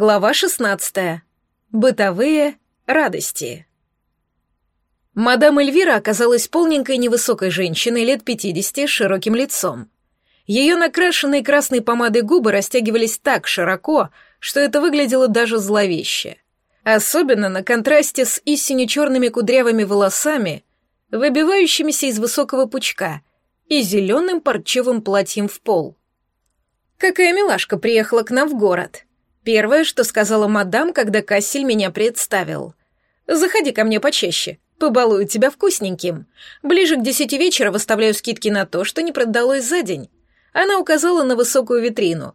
Глава 16. Бытовые радости. Мадам Эльвира оказалась полненькой невысокой женщиной лет 50 с широким лицом. Ее накрашенные красной помадой губы растягивались так широко, что это выглядело даже зловеще. Особенно на контрасте с истине черными кудрявыми волосами, выбивающимися из высокого пучка, и зеленым парчевым платьем в пол. Какая милашка приехала к нам в город — Первое, что сказала мадам, когда Кассель меня представил. «Заходи ко мне почаще, побалую тебя вкусненьким. Ближе к десяти вечера выставляю скидки на то, что не продалось за день». Она указала на высокую витрину.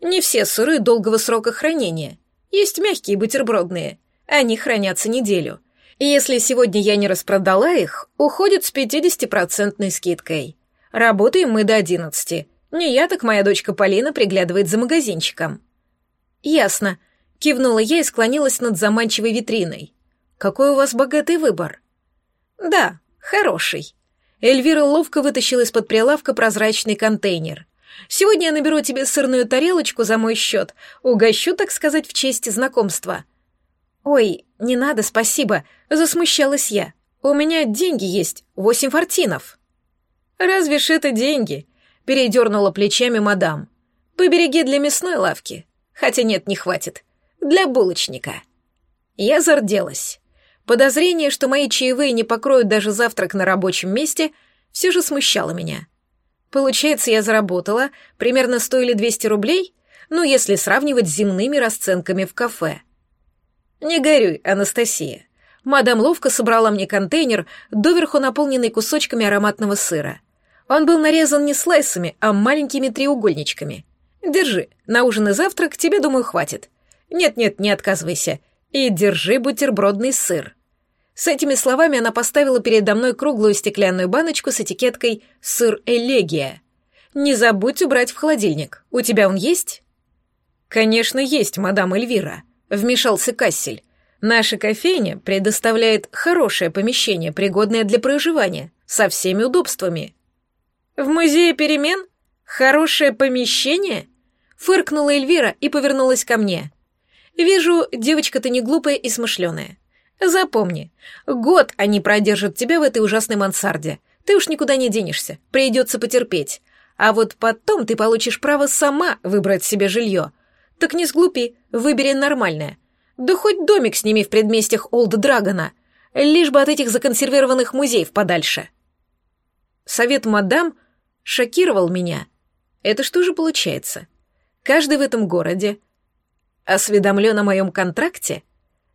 «Не все сыры долгого срока хранения. Есть мягкие бутербродные. Они хранятся неделю. И если сегодня я не распродала их, уходят с 50-процентной скидкой. Работаем мы до одиннадцати. Не я, так моя дочка Полина приглядывает за магазинчиком». «Ясно», — кивнула я и склонилась над заманчивой витриной. «Какой у вас богатый выбор?» «Да, хороший». Эльвира ловко вытащила из-под прилавка прозрачный контейнер. «Сегодня я наберу тебе сырную тарелочку за мой счет, угощу, так сказать, в честь знакомства». «Ой, не надо, спасибо», — засмущалась я. «У меня деньги есть, восемь фортинов». «Разве ж это деньги?» — передернула плечами мадам. «Побереги для мясной лавки. Хотя нет, не хватит. Для булочника. Я зарделась. Подозрение, что мои чаевые не покроют даже завтрак на рабочем месте, все же смущало меня. Получается, я заработала примерно 100 или 200 рублей, ну, если сравнивать с земными расценками в кафе. Не горюй, Анастасия. Мадам ловко собрала мне контейнер, доверху наполненный кусочками ароматного сыра. Он был нарезан не слайсами, а маленькими треугольничками — Держи, на ужин и завтрак тебе, думаю, хватит. Нет-нет, не отказывайся. И держи бутербродный сыр. С этими словами она поставила передо мной круглую стеклянную баночку с этикеткой «Сыр Элегия». «Не забудь убрать в холодильник. У тебя он есть?» «Конечно, есть, мадам Эльвира», — вмешался Кассель. «Наша кофейня предоставляет хорошее помещение, пригодное для проживания, со всеми удобствами». «В музее перемен? Хорошее помещение?» Фыркнула Эльвира и повернулась ко мне. «Вижу, девочка ты не глупая и смышленая. Запомни, год они продержат тебя в этой ужасной мансарде. Ты уж никуда не денешься, придется потерпеть. А вот потом ты получишь право сама выбрать себе жилье. Так не сглупи, выбери нормальное. Да хоть домик сними в предместьях Олд Драгона, лишь бы от этих законсервированных музеев подальше». Совет мадам шокировал меня. Это что же получается? Каждый в этом городе осведомлен о моем контракте?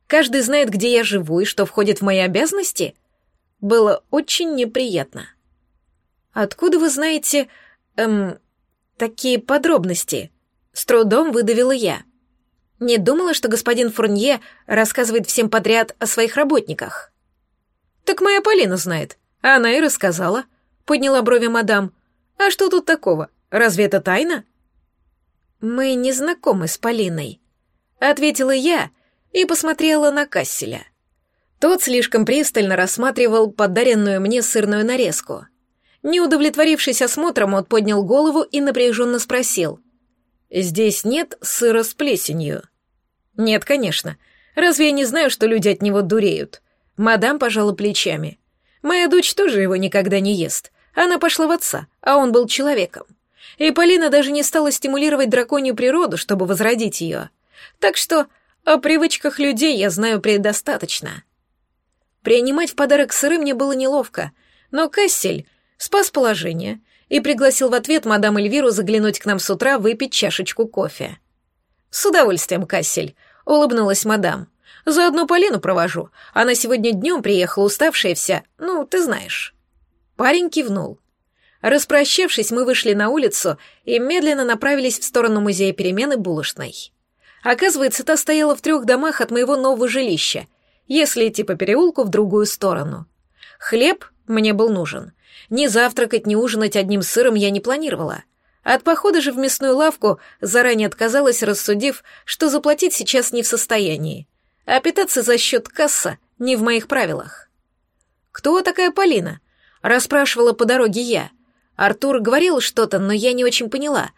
Каждый знает, где я живу и что входит в мои обязанности? Было очень неприятно. Откуда вы знаете, эм, такие подробности? С трудом выдавила я. Не думала, что господин Фурнье рассказывает всем подряд о своих работниках. Так моя Полина знает. Она и рассказала. Подняла брови мадам. А что тут такого? Разве это тайна? «Мы не знакомы с Полиной», — ответила я и посмотрела на Касселя. Тот слишком пристально рассматривал подаренную мне сырную нарезку. Не удовлетворившись осмотром, он поднял голову и напряженно спросил. «Здесь нет сыра с плесенью?» «Нет, конечно. Разве я не знаю, что люди от него дуреют?» Мадам пожала плечами. «Моя дочь тоже его никогда не ест. Она пошла в отца, а он был человеком. И Полина даже не стала стимулировать драконью природу, чтобы возродить ее. Так что о привычках людей я знаю предостаточно. Принимать в подарок сыры мне было неловко, но Кассель спас положение и пригласил в ответ мадам Эльвиру заглянуть к нам с утра выпить чашечку кофе. «С удовольствием, Кассель», — улыбнулась мадам. «Заодно Полину провожу. Она сегодня днем приехала уставшая вся, ну, ты знаешь». Парень кивнул. Распрощавшись, мы вышли на улицу и медленно направились в сторону музея перемены булочной. Оказывается, та стояла в трех домах от моего нового жилища, если идти по переулку в другую сторону. Хлеб мне был нужен. Ни завтракать, ни ужинать одним сыром я не планировала. От похода же в мясную лавку заранее отказалась, рассудив, что заплатить сейчас не в состоянии. А питаться за счет касса не в моих правилах. «Кто такая Полина?» — расспрашивала по дороге я — Артур говорил что-то, но я не очень поняла.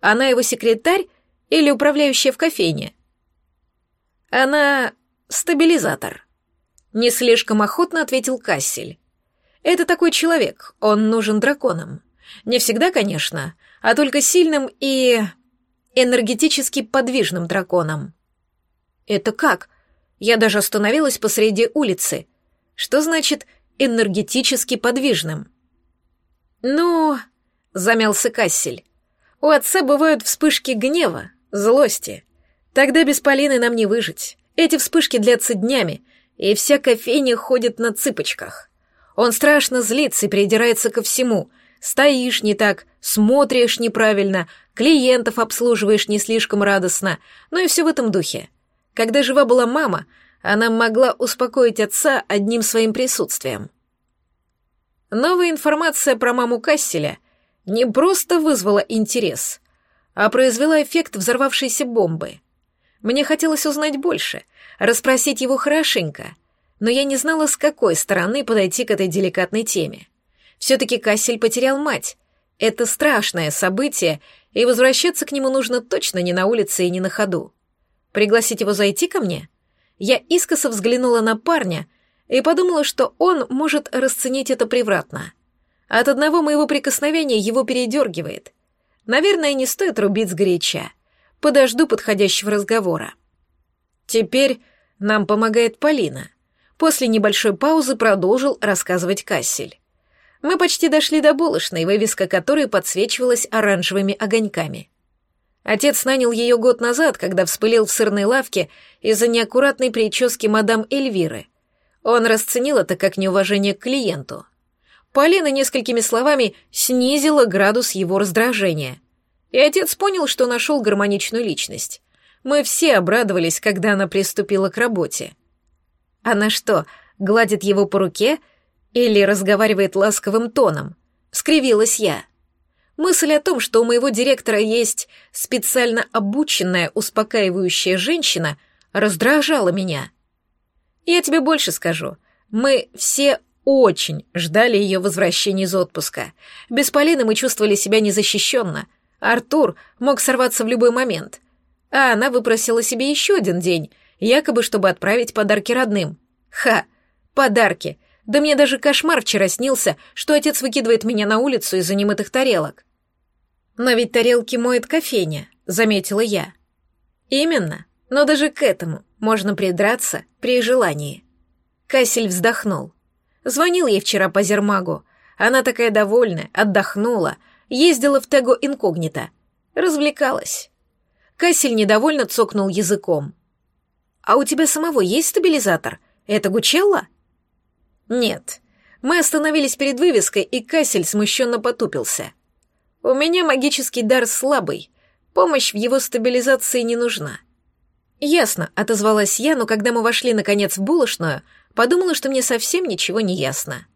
Она его секретарь или управляющая в кофейне? Она стабилизатор. Не слишком охотно ответил Кассель. Это такой человек, он нужен драконам. Не всегда, конечно, а только сильным и энергетически подвижным драконам. Это как? Я даже остановилась посреди улицы. Что значит энергетически подвижным? Ну, замялся Кассель. У отца бывают вспышки гнева, злости. Тогда без Полины нам не выжить. Эти вспышки длятся днями, и вся кофейня ходит на цыпочках. Он страшно злится и придирается ко всему. Стоишь не так, смотришь неправильно, клиентов обслуживаешь не слишком радостно, но и все в этом духе. Когда жива была мама, она могла успокоить отца одним своим присутствием. Новая информация про маму Касселя не просто вызвала интерес, а произвела эффект взорвавшейся бомбы. Мне хотелось узнать больше, расспросить его хорошенько, но я не знала, с какой стороны подойти к этой деликатной теме. Все-таки Кассель потерял мать. Это страшное событие, и возвращаться к нему нужно точно не на улице и не на ходу. Пригласить его зайти ко мне? Я искоса взглянула на парня и подумала, что он может расценить это превратно. От одного моего прикосновения его передергивает. Наверное, не стоит рубить с горяча. Подожду подходящего разговора. Теперь нам помогает Полина. После небольшой паузы продолжил рассказывать Кассель. Мы почти дошли до булочной, вывеска которой подсвечивалась оранжевыми огоньками. Отец нанял ее год назад, когда вспылил в сырной лавке из-за неаккуратной прически мадам Эльвиры. Он расценил это как неуважение к клиенту. Полина несколькими словами снизила градус его раздражения. И отец понял, что нашел гармоничную личность. Мы все обрадовались, когда она приступила к работе. Она что, гладит его по руке или разговаривает ласковым тоном? Скривилась я. Мысль о том, что у моего директора есть специально обученная успокаивающая женщина, раздражала меня. Я тебе больше скажу. Мы все очень ждали ее возвращения из отпуска. Без Полины мы чувствовали себя незащищенно. Артур мог сорваться в любой момент. А она выпросила себе еще один день, якобы чтобы отправить подарки родным. Ха! Подарки! Да мне даже кошмар вчера снился, что отец выкидывает меня на улицу из-за немытых тарелок. Но ведь тарелки моет кофейня, заметила я. Именно, но даже к этому можно придраться при желании. Кассель вздохнул. Звонил ей вчера по Зермагу. Она такая довольная, отдохнула, ездила в Тего инкогнито. Развлекалась. Кассель недовольно цокнул языком. «А у тебя самого есть стабилизатор? Это Гучелла?» «Нет. Мы остановились перед вывеской, и Кассель смущенно потупился. У меня магический дар слабый. Помощь в его стабилизации не нужна». «Ясно», — отозвалась я, но когда мы вошли, наконец, в булочную, подумала, что мне совсем ничего не ясно.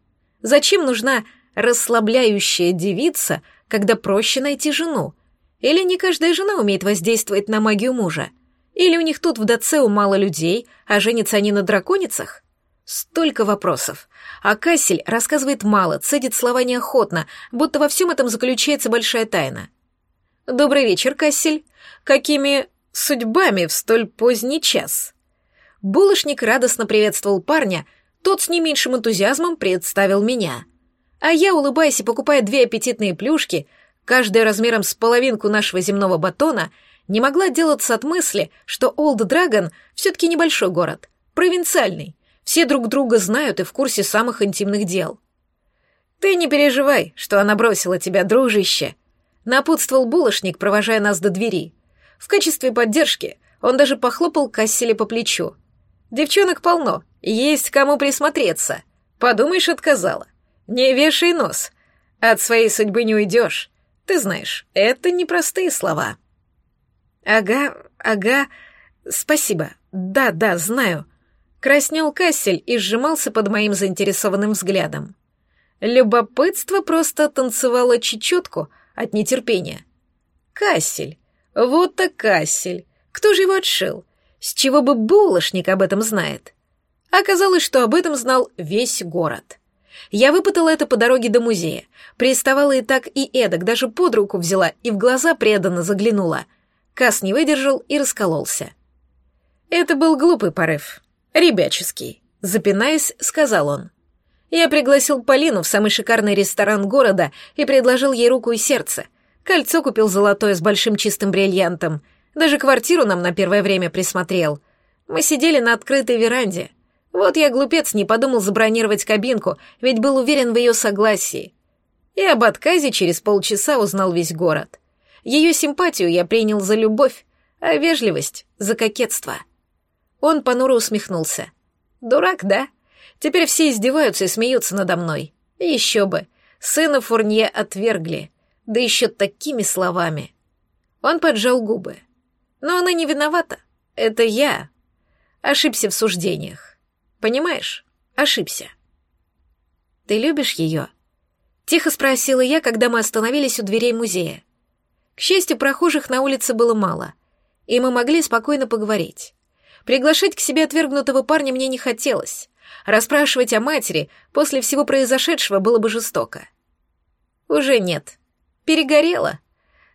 Зачем нужна расслабляющая девица, когда проще найти жену? Или не каждая жена умеет воздействовать на магию мужа? Или у них тут в Дацеу мало людей, а женятся они на драконицах? Столько вопросов. А Кассель рассказывает мало, цедит слова неохотно, будто во всем этом заключается большая тайна. «Добрый вечер, Кассель. Какими судьбами в столь поздний час?» Булочник радостно приветствовал парня, тот с не меньшим энтузиазмом представил меня. А я, улыбаясь и покупая две аппетитные плюшки, каждая размером с половинку нашего земного батона, не могла отделаться от мысли, что Олд Драгон все-таки небольшой город, провинциальный, все друг друга знают и в курсе самых интимных дел. «Ты не переживай, что она бросила тебя, дружище», — напутствовал булочник, провожая нас до двери. В качестве поддержки он даже похлопал Касселе по плечу. «Девчонок полно, есть кому присмотреться. Подумаешь, отказала. Не вешай нос. От своей судьбы не уйдешь. Ты знаешь, это непростые слова». «Ага, ага, спасибо. Да, да, знаю», Краснел Кассель и сжимался под моим заинтересованным взглядом. Любопытство просто танцевало чечетку от нетерпения. Кассель. Вот так Кассель. Кто же его отшил? С чего бы булочник об этом знает? Оказалось, что об этом знал весь город. Я выпытала это по дороге до музея. Приставала и так, и эдак, даже под руку взяла и в глаза преданно заглянула. Кас не выдержал и раскололся. Это был глупый порыв. Ребяческий. Запинаясь, сказал он. Я пригласил Полину в самый шикарный ресторан города и предложил ей руку и сердце. Кольцо купил золотое с большим чистым бриллиантом. Даже квартиру нам на первое время присмотрел. Мы сидели на открытой веранде. Вот я, глупец, не подумал забронировать кабинку, ведь был уверен в ее согласии. И об отказе через полчаса узнал весь город. Ее симпатию я принял за любовь, а вежливость — за кокетство. Он понуро усмехнулся. «Дурак, да? Теперь все издеваются и смеются надо мной. еще бы, сына Фурнье отвергли, да еще такими словами». Он поджал губы. «Но она не виновата. Это я. Ошибся в суждениях. Понимаешь? Ошибся». «Ты любишь ее?» Тихо спросила я, когда мы остановились у дверей музея. К счастью, прохожих на улице было мало, и мы могли спокойно поговорить. Приглашать к себе отвергнутого парня мне не хотелось. Расспрашивать о матери после всего произошедшего было бы жестоко. Уже нет. Перегорела.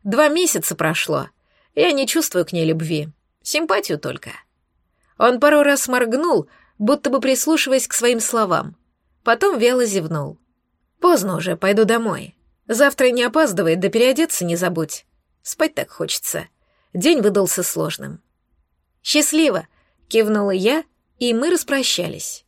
Два месяца прошло. Я не чувствую к ней любви. Симпатию только. Он пару раз моргнул, будто бы прислушиваясь к своим словам. Потом вяло зевнул. «Поздно уже, пойду домой. Завтра не опаздывает, да переодеться не забудь. Спать так хочется. День выдался сложным». «Счастливо!» — кивнула я, и мы распрощались.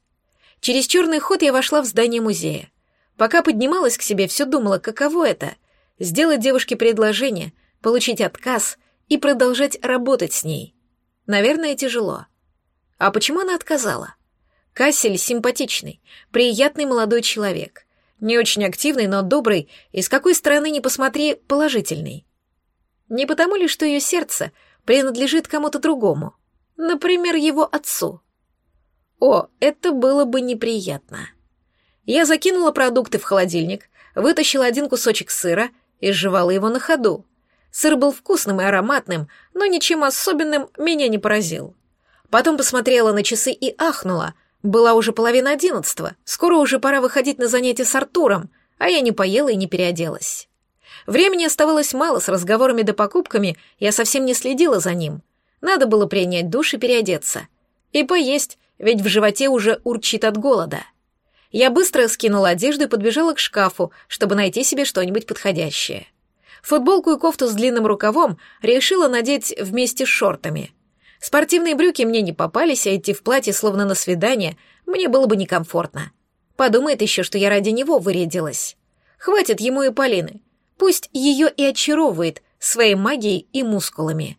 Через черный ход я вошла в здание музея. Пока поднималась к себе, все думала, каково это — сделать девушке предложение, получить отказ и продолжать работать с ней. Наверное, тяжело. А почему она отказала? Кассель симпатичный, приятный молодой человек. Не очень активный, но добрый, и с какой стороны ни посмотри, положительный. Не потому ли, что ее сердце принадлежит кому-то другому? Например, его отцу. О, это было бы неприятно. Я закинула продукты в холодильник, вытащила один кусочек сыра и жевала его на ходу. Сыр был вкусным и ароматным, но ничем особенным меня не поразил. Потом посмотрела на часы и ахнула — была уже половина одиннадцатого, скоро уже пора выходить на занятия с Артуром, а я не поела и не переоделась. Времени оставалось мало, с разговорами да покупками я совсем не следила за ним. Надо было принять душ и переодеться. И поесть, ведь в животе уже урчит от голода. Я быстро скинула одежду и подбежала к шкафу, чтобы найти себе что-нибудь подходящее. Футболку и кофту с длинным рукавом решила надеть вместе с шортами. Спортивные брюки мне не попались, а идти в платье словно на свидание мне было бы некомфортно. Подумает еще, что я ради него вырядилась. Хватит ему и Полины. Пусть ее и очаровывает своей магией и мускулами.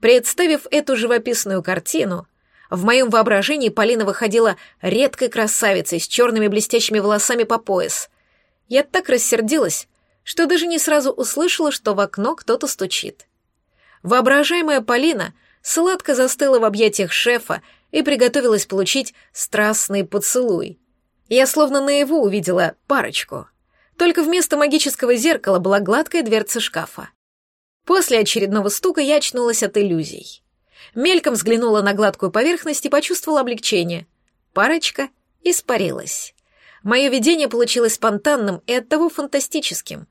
Представив эту живописную картину, в моем воображении Полина выходила редкой красавицей с черными блестящими волосами по пояс. Я так рассердилась, что даже не сразу услышала, что в окно кто-то стучит. Воображаемая Полина сладко застыла в объятиях шефа и приготовилась получить страстный поцелуй. Я словно наяву увидела парочку. Только вместо магического зеркала была гладкая дверца шкафа. После очередного стука я очнулась от иллюзий. Мельком взглянула на гладкую поверхность и почувствовала облегчение. Парочка испарилась. Мое видение получилось спонтанным и оттого фантастическим.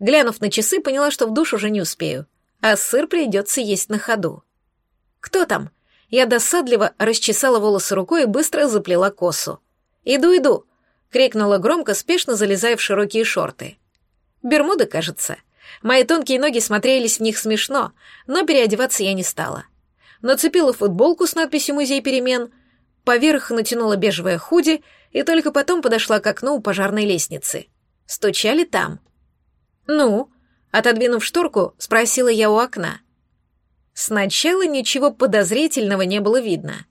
Глянув на часы, поняла, что в душ уже не успею, а сыр придется есть на ходу. «Кто там?» Я досадливо расчесала волосы рукой и быстро заплела косу. «Иду, иду!» — крикнула громко, спешно залезая в широкие шорты. Бермуды, кажется. Мои тонкие ноги смотрелись в них смешно, но переодеваться я не стала. Нацепила футболку с надписью «Музей перемен», поверх натянула бежевое худи и только потом подошла к окну у пожарной лестницы. Стучали там. «Ну?» — отодвинув шторку, спросила я у окна. Сначала ничего подозрительного не было видно.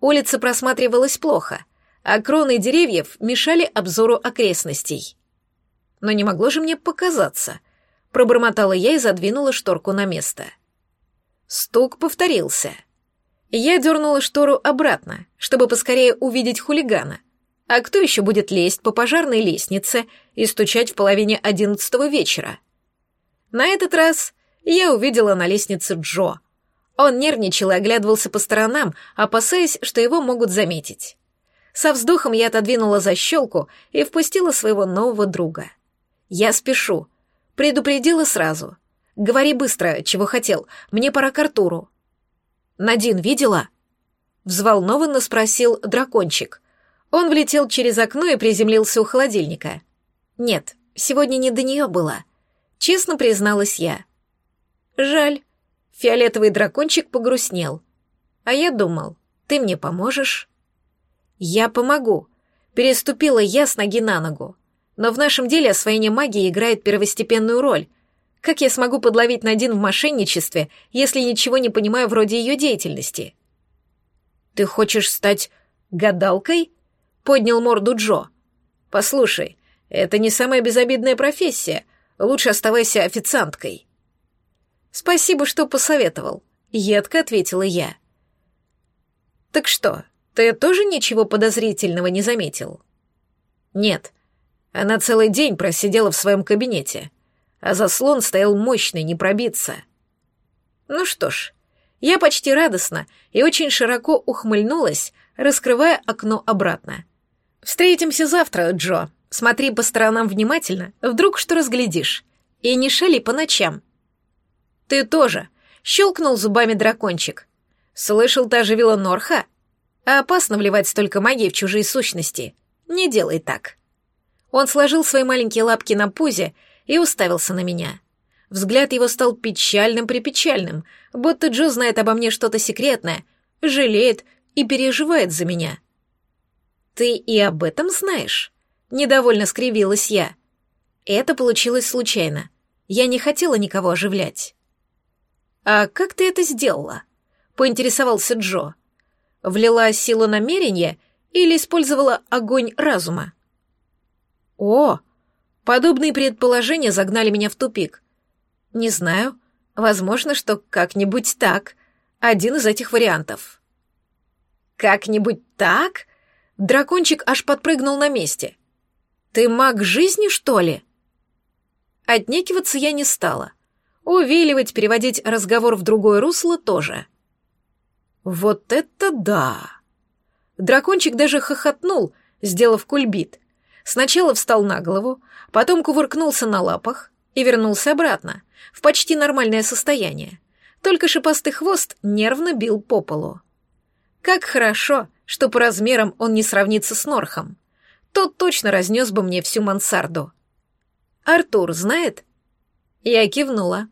Улица просматривалась плохо, а кроны деревьев мешали обзору окрестностей. Но не могло же мне показаться. Пробормотала я и задвинула шторку на место. Стук повторился. Я дернула штору обратно, чтобы поскорее увидеть хулигана. А кто еще будет лезть по пожарной лестнице и стучать в половине одиннадцатого вечера? На этот раз я увидела на лестнице Джо. Он нервничал и оглядывался по сторонам, опасаясь, что его могут заметить. Со вздохом я отодвинула защелку и впустила своего нового друга. «Я спешу», — предупредила сразу. «Говори быстро, чего хотел, мне пора к Артуру». «Надин видела?» — взволнованно спросил дракончик. Он влетел через окно и приземлился у холодильника. «Нет, сегодня не до нее было», — честно призналась я. «Жаль». Фиолетовый дракончик погрустнел. «А я думал, ты мне поможешь?» «Я помогу», — переступила я с ноги на ногу. «Но в нашем деле освоение магии играет первостепенную роль. Как я смогу подловить Надин в мошенничестве, если ничего не понимаю вроде ее деятельности?» «Ты хочешь стать гадалкой?» — поднял морду Джо. «Послушай, это не самая безобидная профессия. Лучше оставайся официанткой». «Спасибо, что посоветовал», — едко ответила я. «Так что, ты тоже ничего подозрительного не заметил?» «Нет. Она целый день просидела в своем кабинете, а заслон стоял мощный, не пробиться». «Ну что ж, я почти радостно и очень широко ухмыльнулась, раскрывая окно обратно. «Встретимся завтра, Джо. Смотри по сторонам внимательно, вдруг что разглядишь. И не шали по ночам». «Ты тоже», — щелкнул зубами дракончик. «Слышал, та оживила Норха? А опасно вливать столько магии в чужие сущности. Не делай так». Он сложил свои маленькие лапки на пузе и уставился на меня. Взгляд его стал печальным-припечальным, будто Джо знает обо мне что-то секретное, жалеет и переживает за меня. «Ты и об этом знаешь?» — недовольно скривилась я. Это получилось случайно. Я не хотела никого оживлять. «А как ты это сделала?» — поинтересовался Джо. «Влила силу намерения или использовала огонь разума?» «О!» Подобные предположения загнали меня в тупик. Не знаю. Возможно, что как-нибудь так. Один из этих вариантов. Как-нибудь так? Дракончик аж подпрыгнул на месте. Ты маг жизни, что ли? Отнекиваться я не стала. Увиливать, переводить разговор в другое русло тоже. Вот это да! Дракончик даже хохотнул, сделав кульбит. Сначала встал на голову, потом кувыркнулся на лапах и вернулся обратно, в почти нормальное состояние. Только шипастый хвост нервно бил по полу. Как хорошо, что по размерам он не сравнится с Норхом. Тот точно разнес бы мне всю мансарду. «Артур знает?» Я кивнула.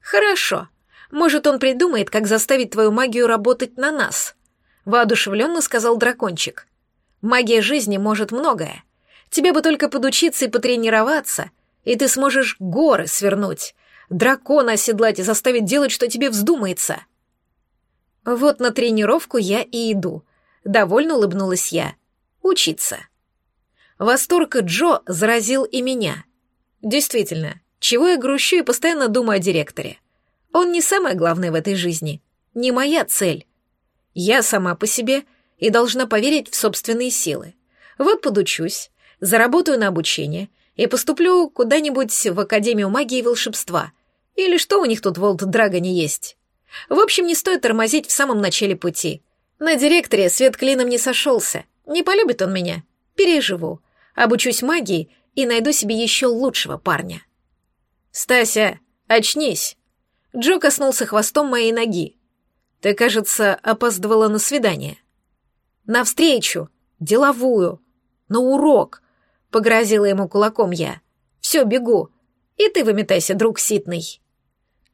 «Хорошо. Может, он придумает, как заставить твою магию работать на нас?» Воодушевленно сказал дракончик. «Магия жизни может многое. Тебе бы только подучиться и потренироваться, и ты сможешь горы свернуть, дракона оседлать и заставить делать, что тебе вздумается. Вот на тренировку я и иду. Довольно улыбнулась я. Учиться. Восторг Джо заразил и меня. Действительно, чего я грущу и постоянно думаю о директоре. Он не самое главное в этой жизни, не моя цель. Я сама по себе и должна поверить в собственные силы. Вот подучусь, заработаю на обучение и поступлю куда-нибудь в Академию магии и волшебства. Или что у них тут в Олд-Драгоне есть? В общем, не стоит тормозить в самом начале пути. На директоре свет клином не сошелся. Не полюбит он меня. Переживу. Обучусь магии и найду себе еще лучшего парня. «Стася, очнись!» Джо коснулся хвостом моей ноги. «Ты, кажется, опаздывала на свидание». «На встречу! Деловую! На урок!» — погрозила ему кулаком я. «Все, бегу. И ты выметайся, друг ситный».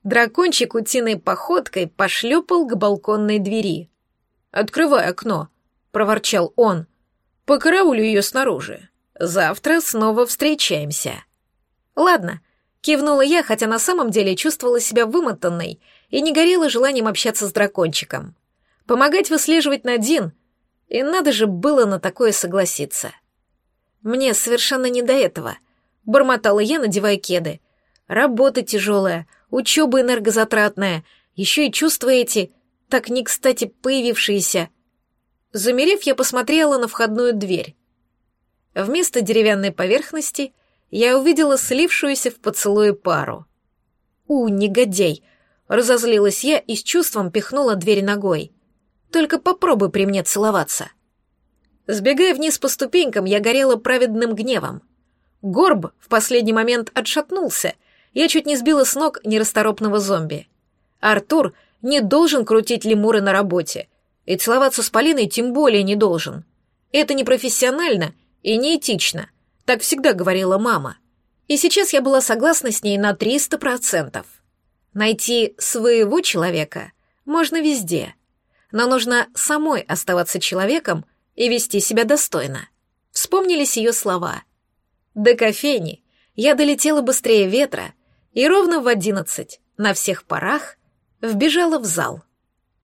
Дракончик утиной походкой пошлепал к балконной двери. «Открывай окно», — проворчал он. «Покараулю ее снаружи. Завтра снова встречаемся». «Ладно», — кивнула я, хотя на самом деле чувствовала себя вымотанной и не горела желанием общаться с дракончиком. Помогать выслеживать Надин, и надо же было на такое согласиться. Мне совершенно не до этого. Бормотала я, надевая кеды. Работа тяжелая, учеба энергозатратная, еще и чувства эти, так не кстати появившиеся. Замерев, я посмотрела на входную дверь. Вместо деревянной поверхности я увидела слившуюся в поцелуе пару. «У, негодяй!» — разозлилась я и с чувством пихнула дверь ногой. «Только попробуй при мне целоваться». Сбегая вниз по ступенькам, я горела праведным гневом. Горб в последний момент отшатнулся. Я чуть не сбила с ног нерасторопного зомби. Артур не должен крутить лемуры на работе. И целоваться с Полиной тем более не должен. Это непрофессионально и неэтично, так всегда говорила мама. И сейчас я была согласна с ней на 300%. Найти своего человека можно везде, но нужно самой оставаться человеком и вести себя достойно. Вспомнились ее слова. До кофейни я долетела быстрее ветра и ровно в одиннадцать на всех парах вбежала в зал.